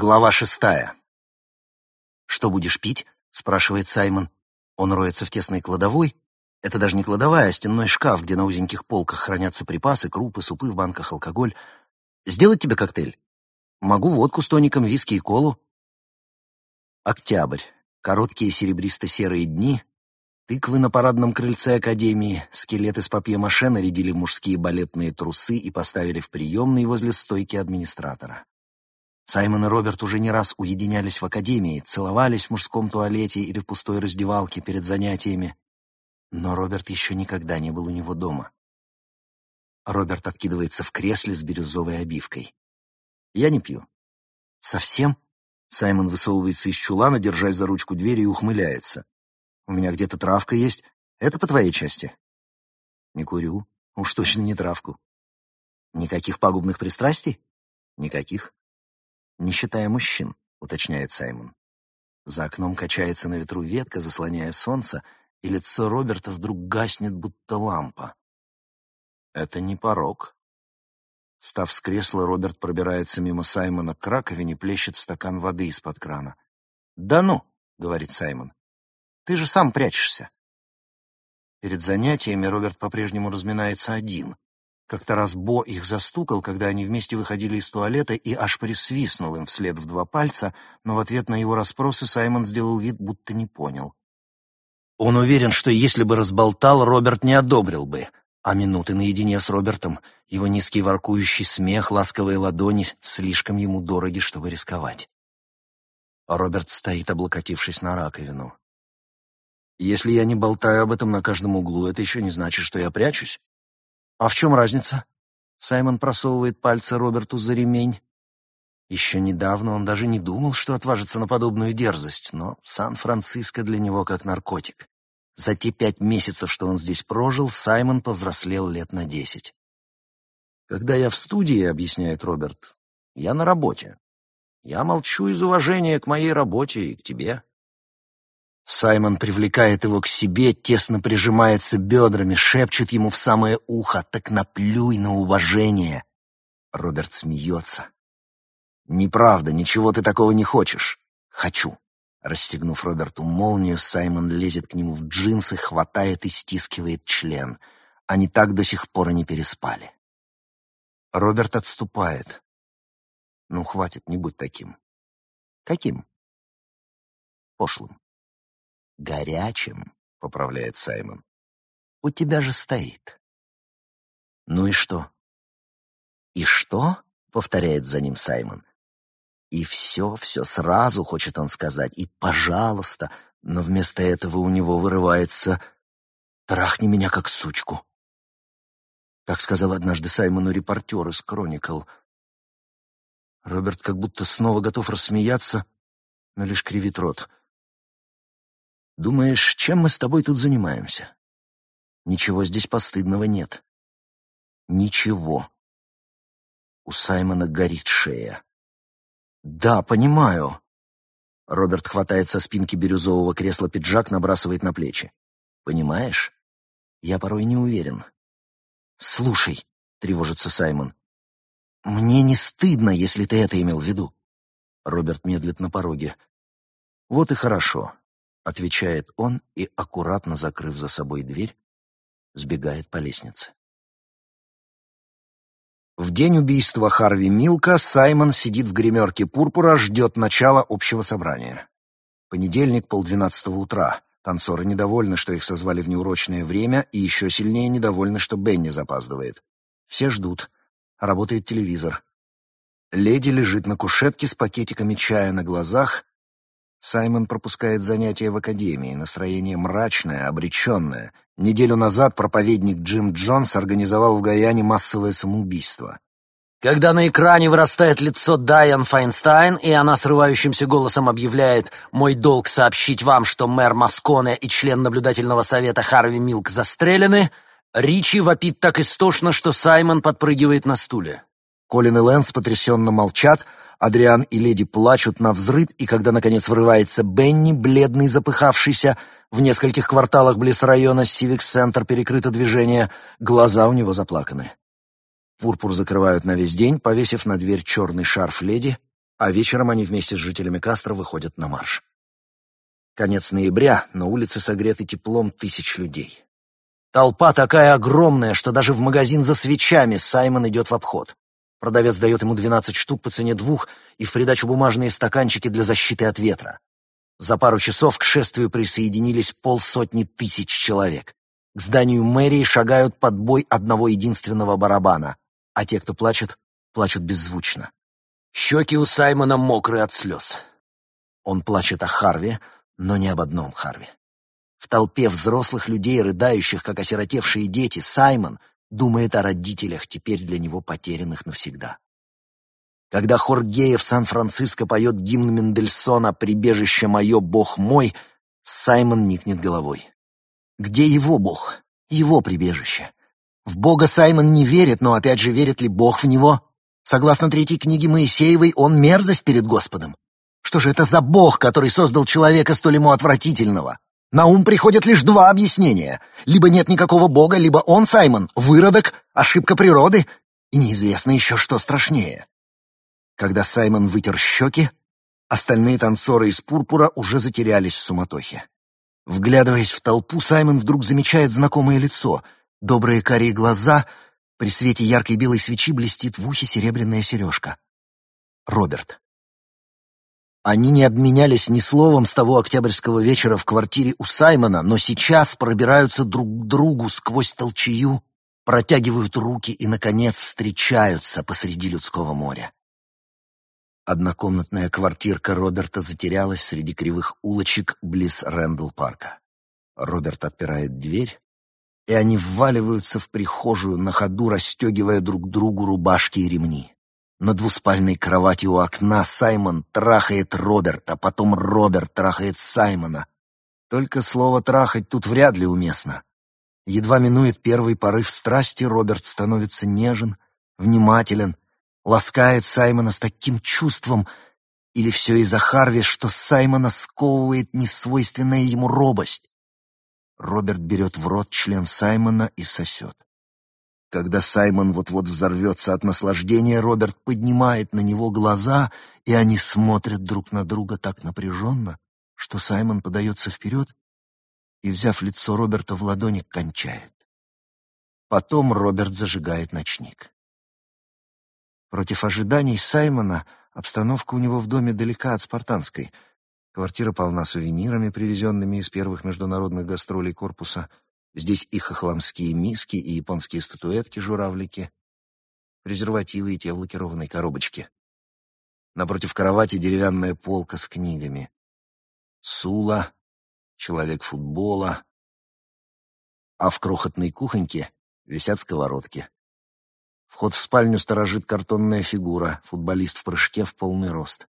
Глава шестая. «Что будешь пить?» — спрашивает Саймон. Он роется в тесной кладовой. Это даже не кладовая, а стенной шкаф, где на узеньких полках хранятся припасы, крупы, супы в банках, алкоголь. «Сделать тебе коктейль?» «Могу водку с тоником, виски и колу». Октябрь. Короткие серебристо-серые дни. Тыквы на парадном крыльце Академии, скелеты с папье-маше нарядили мужские балетные трусы и поставили в приемный возле стойки администратора. Саймон и Роберт уже не раз уединялись в академии, целовались в мужском туалете или в пустой раздевалке перед занятиями. Но Роберт еще никогда не был у него дома. Роберт откидывается в кресле с бирюзовой обивкой. «Я не пью». «Совсем?» Саймон высовывается из чулана, держась за ручку двери, и ухмыляется. «У меня где-то травка есть. Это по твоей части?» «Не курю. Уж точно не травку». «Никаких пагубных пристрастий?» «Никаких». «Не считая мужчин», — уточняет Саймон. За окном качается на ветру ветка, заслоняя солнце, и лицо Роберта вдруг гаснет, будто лампа. Это не порог. Став с кресла, Роберт пробирается мимо Саймона к раковине, плещет в стакан воды из-под крана. «Да ну!» — говорит Саймон. «Ты же сам прячешься». Перед занятиями Роберт по-прежнему разминается один. Как-то раз Бо их застукал, когда они вместе выходили из туалета, и аж присвистнул им вслед в два пальца, но в ответ на его расспросы Саймон сделал вид, будто не понял. Он уверен, что если бы разболтал, Роберт не одобрил бы. А минуты наедине с Робертом, его низкий воркующий смех, ласковые ладони слишком ему дороги, чтобы рисковать. Роберт стоит, облокотившись на раковину. Если я не болтаю об этом на каждом углу, это еще не значит, что я прячусь. «А в чем разница?» Саймон просовывает пальцы Роберту за ремень. Еще недавно он даже не думал, что отважится на подобную дерзость, но Сан-Франциско для него как наркотик. За те пять месяцев, что он здесь прожил, Саймон повзрослел лет на десять. «Когда я в студии», — объясняет Роберт, — «я на работе. Я молчу из уважения к моей работе и к тебе. Саймон привлекает его к себе, тесно прижимается бедрами, шепчет ему в самое ухо «Так наплюй на уважение!» Роберт смеется. «Неправда, ничего ты такого не хочешь». «Хочу». Расстегнув Роберту молнию, Саймон лезет к нему в джинсы, хватает и стискивает член. Они так до сих пор и не переспали. Роберт отступает. «Ну, хватит, не будь таким». «Каким?» «Пошлым» горячим, поправляет Саймон. У тебя же стоит. Ну и что? И что? повторяет за ним Саймон. И все, все сразу хочет он сказать, и пожалуйста, но вместо этого у него вырывается «Трахни меня как сучку». Так сказал однажды Саймону репортер из «Кроникл». Роберт как будто снова готов рассмеяться, но лишь кривит рот — Думаешь, чем мы с тобой тут занимаемся? Ничего здесь постыдного нет. Ничего. У Саймона горит шея. Да, понимаю. Роберт хватает со спинки бирюзового кресла пиджак, набрасывает на плечи. Понимаешь? Я порой не уверен. Слушай, тревожится Саймон. Мне не стыдно, если ты это имел в виду. Роберт медлит на пороге. Вот и хорошо. — отвечает он и, аккуратно закрыв за собой дверь, сбегает по лестнице. В день убийства Харви Милка Саймон сидит в гримерке пурпура, ждет начала общего собрания. Понедельник, полдвенадцатого утра. Танцоры недовольны, что их созвали в неурочное время, и еще сильнее недовольны, что Бенни запаздывает. Все ждут. Работает телевизор. Леди лежит на кушетке с пакетиками чая на глазах, Саймон пропускает занятия в академии, настроение мрачное, обреченное. Неделю назад проповедник Джим Джонс организовал в Гаяне массовое самоубийство. Когда на экране вырастает лицо Дайан Файнстайн, и она срывающимся голосом объявляет «Мой долг сообщить вам, что мэр Масконе и член наблюдательного совета Харви Милк застрелены», Ричи вопит так истошно, что Саймон подпрыгивает на стуле. Колин и Лэнс потрясенно молчат, Адриан и леди плачут на взрыд, и когда, наконец, врывается Бенни, бледный, запыхавшийся, в нескольких кварталах близ района Сивик-центр перекрыто движение, глаза у него заплаканы. Пурпур закрывают на весь день, повесив на дверь черный шарф леди, а вечером они вместе с жителями Кастро выходят на марш. Конец ноября, на улице согреты теплом тысяч людей. Толпа такая огромная, что даже в магазин за свечами Саймон идет в обход. Продавец дает ему 12 штук по цене двух и в придачу бумажные стаканчики для защиты от ветра. За пару часов к шествию присоединились полсотни тысяч человек. К зданию мэрии шагают под бой одного единственного барабана, а те, кто плачет, плачут беззвучно. Щеки у Саймона мокрые от слез. Он плачет о Харви, но не об одном Харви. В толпе взрослых людей, рыдающих, как осиротевшие дети, Саймон думает о родителях, теперь для него потерянных навсегда. Когда хор геев Сан-Франциско поет гимн Мендельсона «Прибежище мое, Бог мой», Саймон никнет головой. Где его Бог? Его прибежище. В Бога Саймон не верит, но опять же верит ли Бог в него? Согласно третьей книге Моисеевой, он мерзость перед Господом. Что же это за Бог, который создал человека столь ему отвратительного? На ум приходят лишь два объяснения. Либо нет никакого Бога, либо он, Саймон, выродок, ошибка природы, и неизвестно еще, что страшнее. Когда Саймон вытер щеки, остальные танцоры из пурпура уже затерялись в суматохе. Вглядываясь в толпу, Саймон вдруг замечает знакомое лицо. Добрые карие глаза, при свете яркой белой свечи блестит в ухе серебряная сережка. Роберт. Они не обменялись ни словом с того октябрьского вечера в квартире у Саймона, но сейчас пробираются друг к другу сквозь толчею, протягивают руки и, наконец, встречаются посреди людского моря. Однокомнатная квартирка Роберта затерялась среди кривых улочек близ Рэндалл-парка. Роберт отпирает дверь, и они вваливаются в прихожую, на ходу расстегивая друг другу рубашки и ремни. На двуспальной кровати у окна Саймон трахает Роберта, потом Роберт трахает Саймона. Только слово «трахать» тут вряд ли уместно. Едва минует первый порыв страсти, Роберт становится нежен, внимателен, ласкает Саймона с таким чувством, или все из-за Харви, что Саймона сковывает несвойственная ему робость. Роберт берет в рот член Саймона и сосет. Когда Саймон вот-вот взорвется от наслаждения, Роберт поднимает на него глаза, и они смотрят друг на друга так напряженно, что Саймон подается вперед и, взяв лицо Роберта в ладони, кончает. Потом Роберт зажигает ночник. Против ожиданий Саймона обстановка у него в доме далека от спартанской. Квартира полна сувенирами, привезенными из первых международных гастролей корпуса. Здесь и хохламские миски, и японские статуэтки-журавлики, презервативы и те в лакированной коробочке. Напротив кровати деревянная полка с книгами. Сула, человек футбола. А в крохотной кухоньке висят сковородки. Вход в спальню сторожит картонная фигура, футболист в прыжке в полный рост.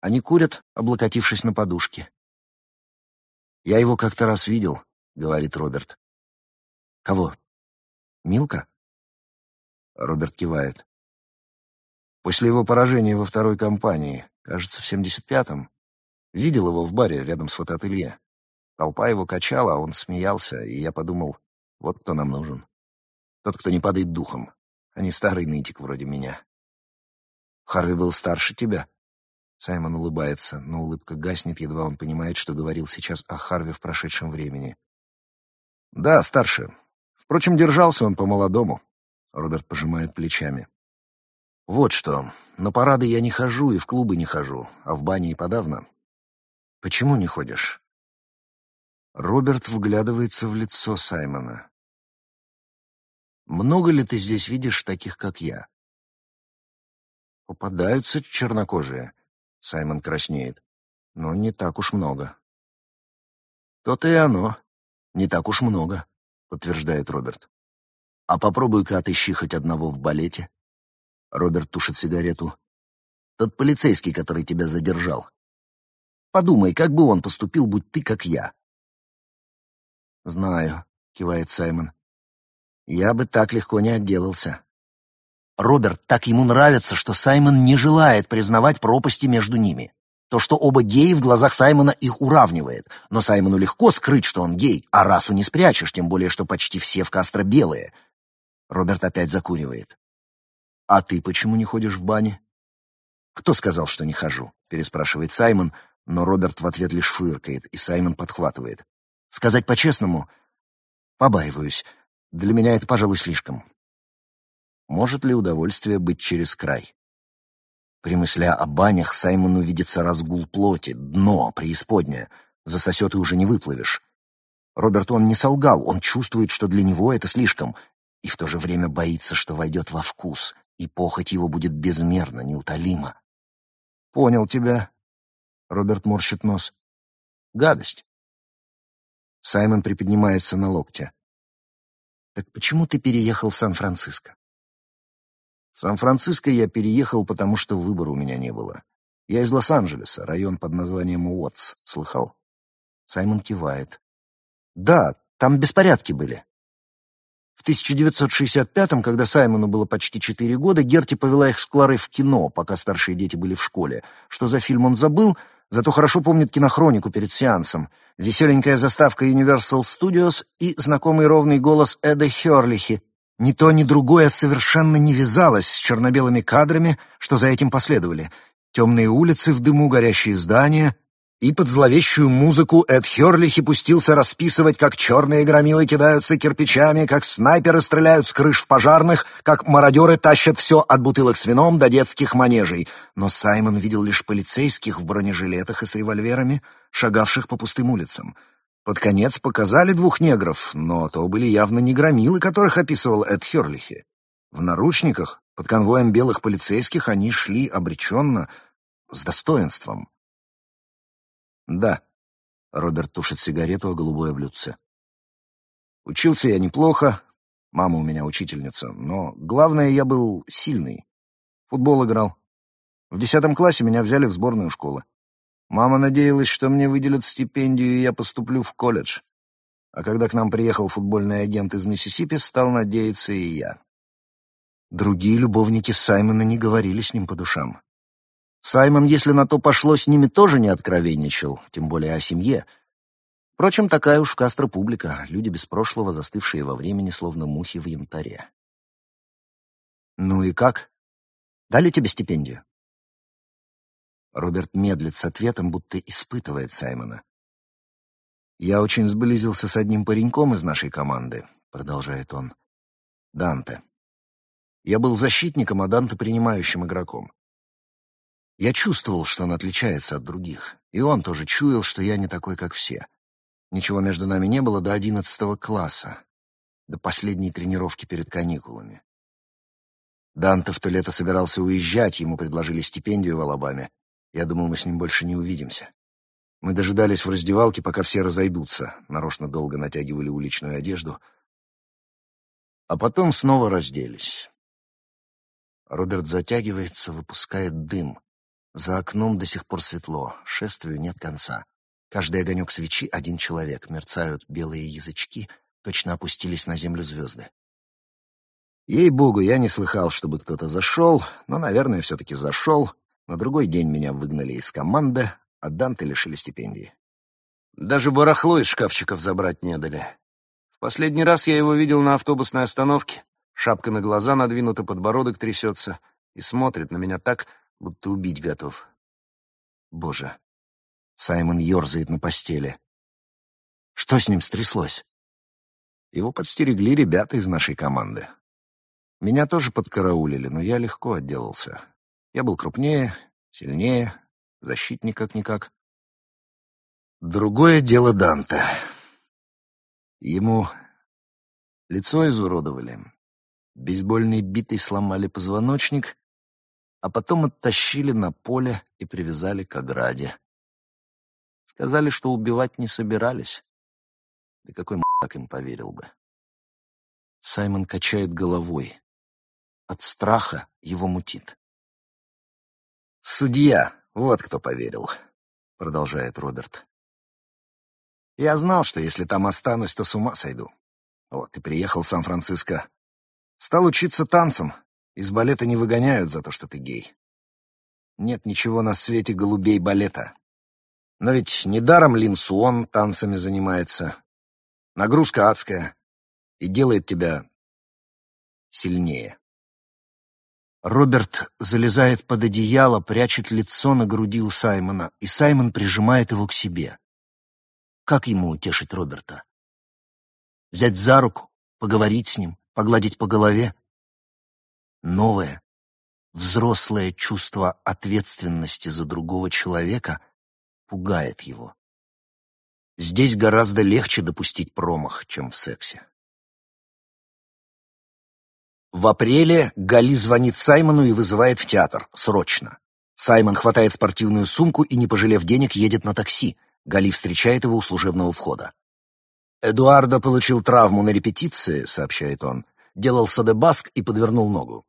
Они курят, облокотившись на подушке. «Я его как-то раз видел», — говорит Роберт. «Кого? Милка?» Роберт кивает. После его поражения во второй кампании, кажется, в 75-м, видел его в баре рядом с фотоателье. Толпа его качала, а он смеялся, и я подумал, вот кто нам нужен. Тот, кто не падает духом, а не старый нытик вроде меня. Харви был старше тебя. Саймон улыбается, но улыбка гаснет, едва он понимает, что говорил сейчас о Харви в прошедшем времени. Да, старше. Впрочем, держался он по-молодому. Роберт пожимает плечами. Вот что, на парады я не хожу и в клубы не хожу, а в бане и подавно. Почему не ходишь? Роберт вглядывается в лицо Саймона. Много ли ты здесь видишь таких, как я? Попадаются чернокожие. Саймон краснеет. Но не так уж много. То-то и оно. Не так уж много, подтверждает Роберт. А попробуй-ка отыщи хоть одного в балете. Роберт тушит сигарету. Тот полицейский, который тебя задержал. Подумай, как бы он поступил, будь ты как я. Знаю, кивает Саймон. Я бы так легко не отделался. Роберт так ему нравится, что Саймон не желает признавать пропасти между ними. То, что оба геи, в глазах Саймона их уравнивает. Но Саймону легко скрыть, что он гей, а расу не спрячешь, тем более, что почти все в Кастро белые. Роберт опять закуривает. «А ты почему не ходишь в бане?» «Кто сказал, что не хожу?» — переспрашивает Саймон, но Роберт в ответ лишь фыркает, и Саймон подхватывает. «Сказать по-честному, побаиваюсь. Для меня это, пожалуй, слишком». Может ли удовольствие быть через край? Примысля о банях, Саймону видится разгул плоти, дно, преисподнее. Засосет и уже не выплывешь. Роберт он не солгал, он чувствует, что для него это слишком, и в то же время боится, что войдет во вкус, и похоть его будет безмерно, неутолима. «Понял тебя», — Роберт морщит нос. «Гадость». Саймон приподнимается на локте. «Так почему ты переехал в Сан-Франциско?» В Сан-Франциско я переехал, потому что выбора у меня не было. Я из Лос-Анджелеса, район под названием Уотс. Слыхал? Саймон кивает. Да, там беспорядки были. В 1965-м, когда Саймону было почти четыре года, Герти повела их с Кларой в кино, пока старшие дети были в школе. Что за фильм он забыл, зато хорошо помнит кинохронику перед сеансом. Веселенькая заставка Universal Studios и знакомый ровный голос Эда Хёрлихи, ни то, ни другое совершенно не вязалось с черно-белыми кадрами, что за этим последовали. Темные улицы в дыму, горящие здания. И под зловещую музыку Эд Хёрлихи пустился расписывать, как черные громилы кидаются кирпичами, как снайперы стреляют с крыш пожарных, как мародеры тащат все от бутылок с вином до детских манежей. Но Саймон видел лишь полицейских в бронежилетах и с револьверами, шагавших по пустым улицам. Под конец показали двух негров, но то были явно не громилы, которых описывал Эд Хёрлихи. В наручниках, под конвоем белых полицейских, они шли обреченно, с достоинством. «Да», — Роберт тушит сигарету о голубое блюдце. «Учился я неплохо, мама у меня учительница, но главное, я был сильный. Футбол играл. В десятом классе меня взяли в сборную школы. Мама надеялась, что мне выделят стипендию, и я поступлю в колледж. А когда к нам приехал футбольный агент из Миссисипи, стал надеяться и я. Другие любовники Саймона не говорили с ним по душам. Саймон, если на то пошло, с ними тоже не откровенничал, тем более о семье. Впрочем, такая уж Кастро публика, люди без прошлого, застывшие во времени, словно мухи в янтаре. «Ну и как? Дали тебе стипендию?» Роберт медлит с ответом, будто испытывает Саймона. «Я очень сблизился с одним пареньком из нашей команды», — продолжает он. «Данте. Я был защитником, а Данте — принимающим игроком. Я чувствовал, что он отличается от других, и он тоже чуял, что я не такой, как все. Ничего между нами не было до одиннадцатого класса, до последней тренировки перед каникулами. Данте в то лето собирался уезжать, ему предложили стипендию в Алабаме, я думал, мы с ним больше не увидимся. Мы дожидались в раздевалке, пока все разойдутся, нарочно долго натягивали уличную одежду, а потом снова разделись. Роберт затягивается, выпускает дым. За окном до сих пор светло, шествию нет конца. Каждый огонек свечи — один человек, мерцают белые язычки, точно опустились на землю звезды. Ей-богу, я не слыхал, чтобы кто-то зашел, но, наверное, все-таки зашел, на другой день меня выгнали из команды, а Данте лишили стипендии. Даже барахло из шкафчиков забрать не дали. В последний раз я его видел на автобусной остановке. Шапка на глаза надвинута, подбородок трясется и смотрит на меня так, будто убить готов. Боже. Саймон ерзает на постели. Что с ним стряслось? Его подстерегли ребята из нашей команды. Меня тоже подкараулили, но я легко отделался. Я был крупнее, сильнее, защитник как-никак. Другое дело Данте. Ему лицо изуродовали, бейсбольной битой сломали позвоночник, а потом оттащили на поле и привязали к ограде. Сказали, что убивать не собирались. Да какой так им поверил бы? Саймон качает головой. От страха его мутит. «Судья, вот кто поверил», — продолжает Роберт. «Я знал, что если там останусь, то с ума сойду. Вот, и приехал в Сан-Франциско. Стал учиться танцам. Из балета не выгоняют за то, что ты гей. Нет ничего на свете голубей балета. Но ведь недаром Лин Суон танцами занимается. Нагрузка адская. И делает тебя сильнее. Роберт залезает под одеяло, прячет лицо на груди у Саймона, и Саймон прижимает его к себе. Как ему утешить Роберта? Взять за руку, поговорить с ним, погладить по голове? Новое, взрослое чувство ответственности за другого человека пугает его. Здесь гораздо легче допустить промах, чем в сексе. В апреле Гали звонит Саймону и вызывает в театр. Срочно. Саймон хватает спортивную сумку и, не пожалев денег, едет на такси. Гали встречает его у служебного входа. «Эдуардо получил травму на репетиции», — сообщает он. Делал садебаск и подвернул ногу.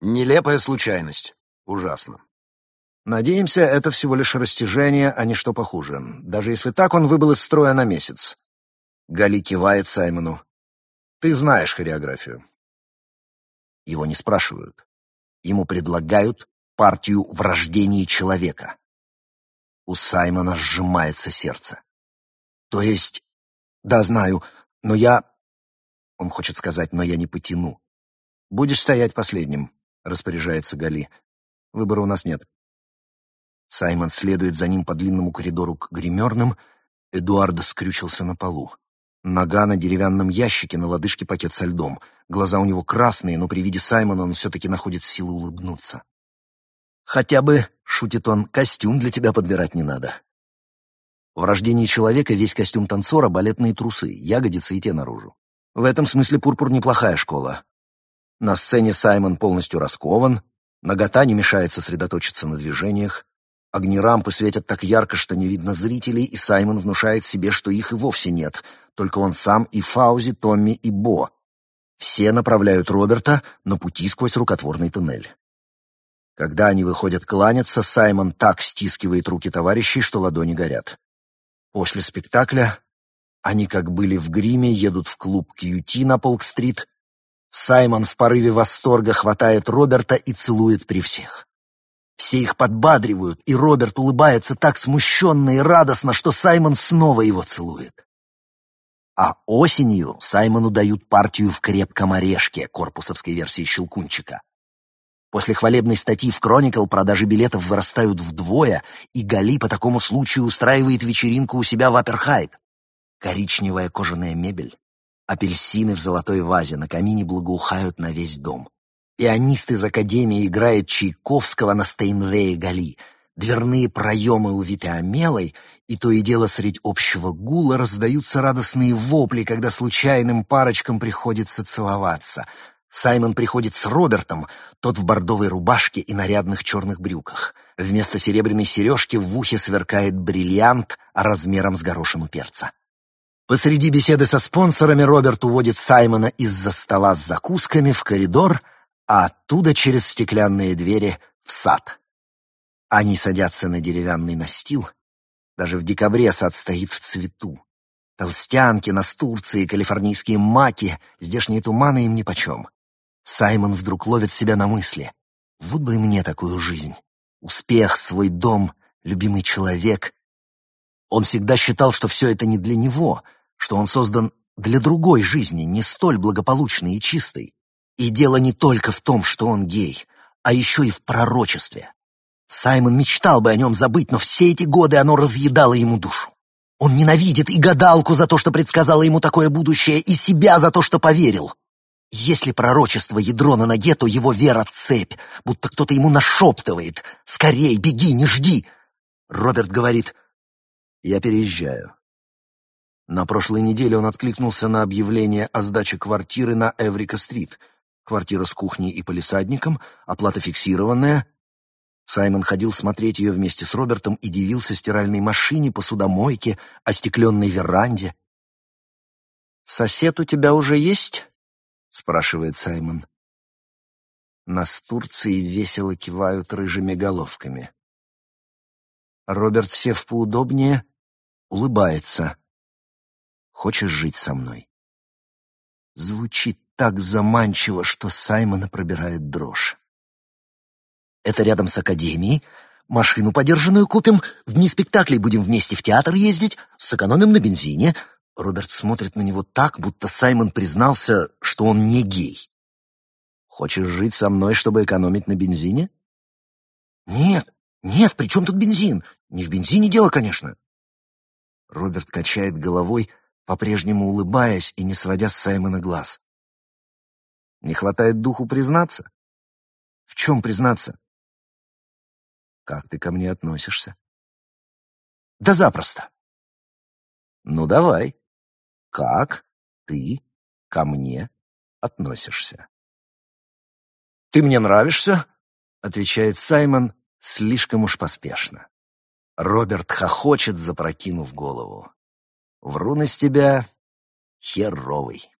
Нелепая случайность. Ужасно. Надеемся, это всего лишь растяжение, а не что похуже. Даже если так, он выбыл из строя на месяц. Гали кивает Саймону. Ты знаешь хореографию. Его не спрашивают. Ему предлагают партию в рождении человека. У Саймона сжимается сердце. То есть, да, знаю, но я... Он хочет сказать, но я не потяну. Будешь стоять последним, распоряжается Гали. Выбора у нас нет. Саймон следует за ним по длинному коридору к гримерным. Эдуардо скрючился на полу. Нога на деревянном ящике, на лодыжке пакет со льдом. Глаза у него красные, но при виде Саймона он все-таки находит силы улыбнуться. «Хотя бы, — шутит он, — костюм для тебя подбирать не надо». В рождении человека весь костюм танцора — балетные трусы, ягодицы и те наружу. В этом смысле пурпур неплохая школа. На сцене Саймон полностью раскован, нагота не мешает сосредоточиться на движениях, Огни рампы светят так ярко, что не видно зрителей, и Саймон внушает себе, что их и вовсе нет. Только он сам и Фаузи, Томми и Бо. Все направляют Роберта на пути сквозь рукотворный туннель. Когда они выходят кланяться, Саймон так стискивает руки товарищей, что ладони горят. После спектакля они, как были в гриме, едут в клуб Кьюти на Полк-стрит. Саймон в порыве восторга хватает Роберта и целует при всех. Все их подбадривают, и Роберт улыбается так смущенно и радостно, что Саймон снова его целует. А осенью Саймону дают партию в «Крепком орешке» корпусовской версии «Щелкунчика». После хвалебной статьи в «Кроникл» продажи билетов вырастают вдвое, и Гали по такому случаю устраивает вечеринку у себя в Аперхайт. Коричневая кожаная мебель, апельсины в золотой вазе на камине благоухают на весь дом. Пианист из Академии играет Чайковского на Стейнвее Гали. Дверные проемы увиты омелой, и то и дело средь общего гула раздаются радостные вопли, когда случайным парочкам приходится целоваться. Саймон приходит с Робертом, тот в бордовой рубашке и нарядных черных брюках. Вместо серебряной сережки в ухе сверкает бриллиант размером с горошину перца. Посреди беседы со спонсорами Роберт уводит Саймона из-за стола с закусками в коридор — а оттуда через стеклянные двери в сад. Они садятся на деревянный настил. Даже в декабре сад стоит в цвету. Толстянки, настурции, калифорнийские маки, здешние туманы им нипочем. Саймон вдруг ловит себя на мысли. Вот бы и мне такую жизнь. Успех, свой дом, любимый человек. Он всегда считал, что все это не для него, что он создан для другой жизни, не столь благополучной и чистой. И дело не только в том, что он гей, а еще и в пророчестве. Саймон мечтал бы о нем забыть, но все эти годы оно разъедало ему душу. Он ненавидит и гадалку за то, что предсказала ему такое будущее, и себя за то, что поверил. Если пророчество ядро на ноге, то его вера — цепь, будто кто-то ему нашептывает. «Скорей, беги, не жди!» Роберт говорит, «Я переезжаю». На прошлой неделе он откликнулся на объявление о сдаче квартиры на Эврика-стрит — Квартира с кухней и полисадником, оплата фиксированная. Саймон ходил смотреть ее вместе с Робертом и дивился стиральной машине, посудомойке, остекленной веранде. «Сосед у тебя уже есть?» — спрашивает Саймон. Настурции весело кивают рыжими головками. Роберт, сев поудобнее, улыбается. «Хочешь жить со мной?» Звучит так заманчиво, что Саймона пробирает дрожь. Это рядом с академией. Машину подержанную купим, в дни спектаклей будем вместе в театр ездить, сэкономим на бензине. Роберт смотрит на него так, будто Саймон признался, что он не гей. Хочешь жить со мной, чтобы экономить на бензине? Нет, нет, при чем тут бензин? Не в бензине дело, конечно. Роберт качает головой, по-прежнему улыбаясь и не сводя с Саймона глаз. Не хватает духу признаться? В чем признаться? Как ты ко мне относишься? Да запросто. Ну, давай. Как ты ко мне относишься? Ты мне нравишься, отвечает Саймон слишком уж поспешно. Роберт хохочет, запрокинув голову. Врун из тебя херовый.